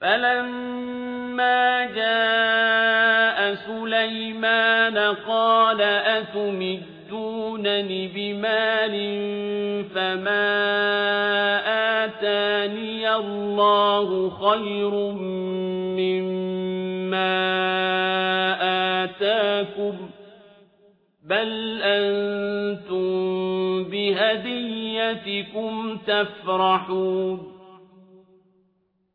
فَلَمَّا جَاءَ سُلَيْمَانَ قَالَ أَتُمِدُّونَنِ بِمَالٍ فَمَا آتَانِيَ اللَّهُ خَيْرٌ مِّمَّا آتَاكُم ۖ بَلْ أَنتُم بِهَدِيَّتِكُمْ تَفْرَحُونَ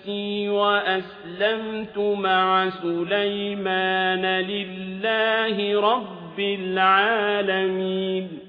نَفْسِي وَأَسْلَمْتُ مَعَ سُلَيْمَانَ لِلَّهِ رَبِّ الْعَالَمِينَ.